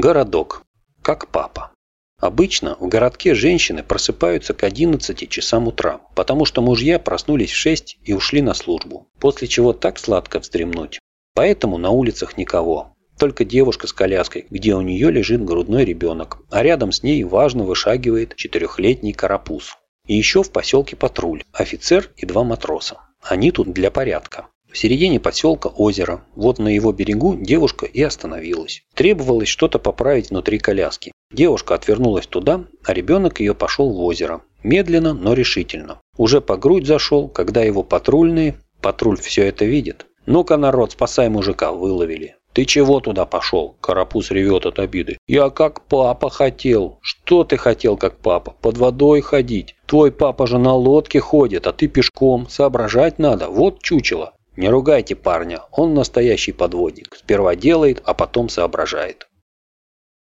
Городок. Как папа. Обычно в городке женщины просыпаются к 11 часам утра, потому что мужья проснулись в 6 и ушли на службу, после чего так сладко вздремнуть. Поэтому на улицах никого. Только девушка с коляской, где у нее лежит грудной ребенок, а рядом с ней важно вышагивает четырехлетний карапуз. И еще в поселке патруль, офицер и два матроса. Они тут для порядка. В середине поселка озеро. Вот на его берегу девушка и остановилась. Требовалось что-то поправить внутри коляски. Девушка отвернулась туда, а ребенок ее пошел в озеро. Медленно, но решительно. Уже по грудь зашел, когда его патрульные... Патруль все это видит. «Ну-ка, народ, спасай мужика!» выловили. «Ты чего туда пошел?» Карапуз ревет от обиды. «Я как папа хотел». «Что ты хотел, как папа? Под водой ходить. Твой папа же на лодке ходит, а ты пешком. Соображать надо. Вот чучело». Не ругайте парня, он настоящий подводник. Сперва делает, а потом соображает.